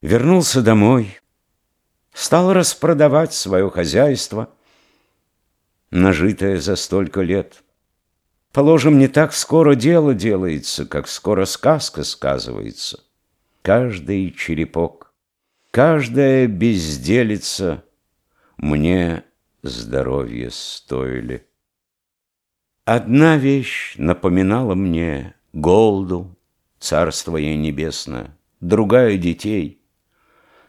Вернулся домой, стал распродавать свое хозяйство, нажитое за столько лет. Положим, не так скоро дело делается, как скоро сказка сказывается. Каждый черепок, каждая безделица мне здоровье стоили. Одна вещь напоминала мне голду, царство ей небесное, другая — детей.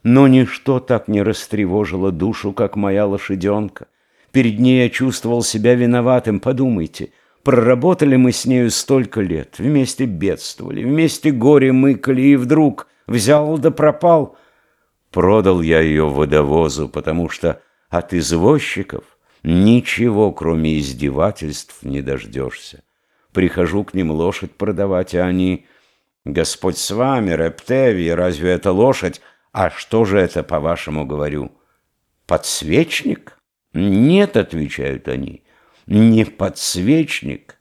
Но ничто так не растревожило душу, как моя лошаденка. Перед ней я чувствовал себя виноватым, подумайте. Проработали мы с нею столько лет, вместе бедствовали, вместе горе мыкали, и вдруг взял да пропал. Продал я ее водовозу, потому что от извозчиков ничего, кроме издевательств, не дождешься. Прихожу к ним лошадь продавать, а они... Господь с вами, Рептеви, разве это лошадь? А что же это, по-вашему, говорю? Подсвечник? Нет, отвечают они, не подсвечник,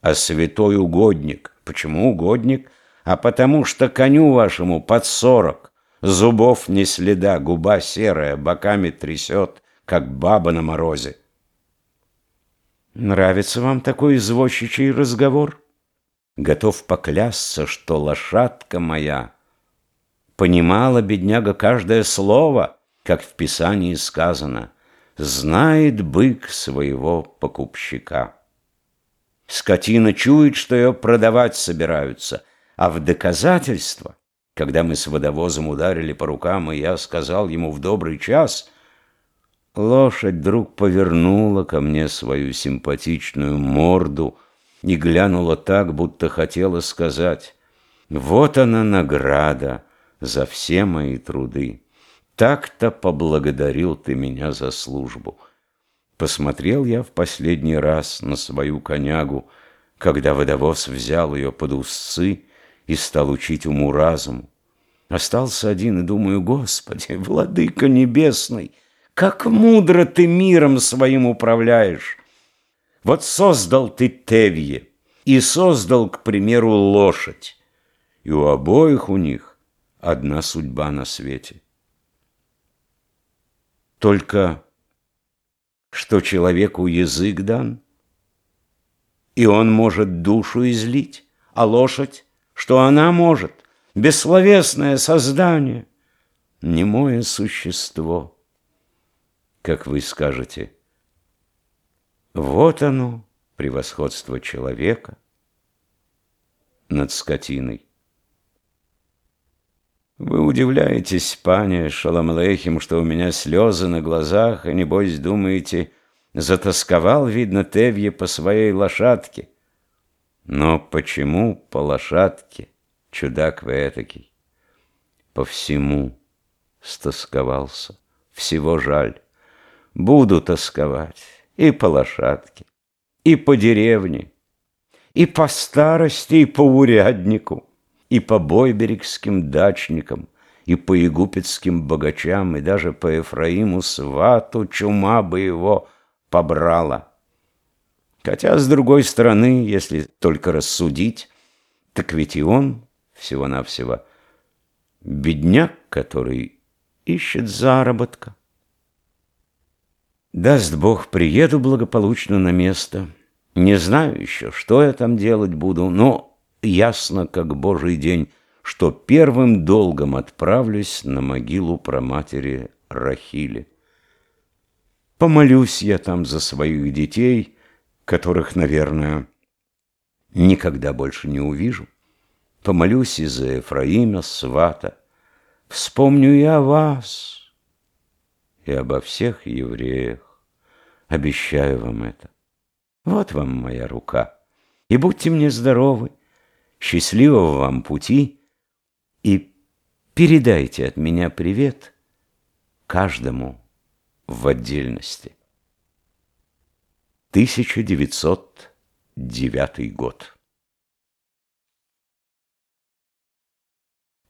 а святой угодник. Почему угодник? А потому что коню вашему под сорок, зубов не следа, губа серая, боками трясет, как баба на морозе. Нравится вам такой извозчичий разговор? Готов поклясться, что лошадка моя понимала бедняга каждое слово, как в Писании сказано, знает бык своего покупщика. Скотина чует, что ее продавать собираются, а в доказательство, когда мы с водовозом ударили по рукам, и я сказал ему в добрый час, лошадь вдруг повернула ко мне свою симпатичную морду и глянула так, будто хотела сказать, «Вот она награда» за все мои труды. Так-то поблагодарил ты меня за службу. Посмотрел я в последний раз на свою конягу, когда водовоз взял ее под узцы и стал учить уму-разуму. Остался один и думаю, Господи, Владыка Небесный, как мудро ты миром своим управляешь. Вот создал ты Тевье и создал, к примеру, лошадь, и у обоих у них одна судьба на свете. Только что человеку язык дан, и он может душу излить, а лошадь, что она может, бессловесное создание, немое существо, как вы скажете. Вот оно, превосходство человека над скотиной. Вы удивляетесь, пане Шаламлехим, что у меня слезы на глазах, и, небось, думаете, затасковал, видно, Тевье по своей лошадке. Но почему по лошадке, чудак вы этакий? По всему стосковался, всего жаль. Буду тосковать и по лошадке, и по деревне, и по старости, и по уряднику и по бойберегским дачникам, и по егупетским богачам, и даже по Ефраиму свату чума бы его побрала. Хотя, с другой стороны, если только рассудить, так ведь и он всего-навсего бедняк, который ищет заработка. Даст Бог, приеду благополучно на место. Не знаю еще, что я там делать буду, но ясно, как божий день, что первым долгом отправлюсь на могилу проматери Рахили. Помолюсь я там за своих детей, которых, наверное, никогда больше не увижу. Помолюсь и за Ефраима, свата. Вспомню о вас, и обо всех евреях. Обещаю вам это. Вот вам моя рука. И будьте мне здоровы, Счастливого вам пути и передайте от меня привет каждому в отдельности. 1909 год.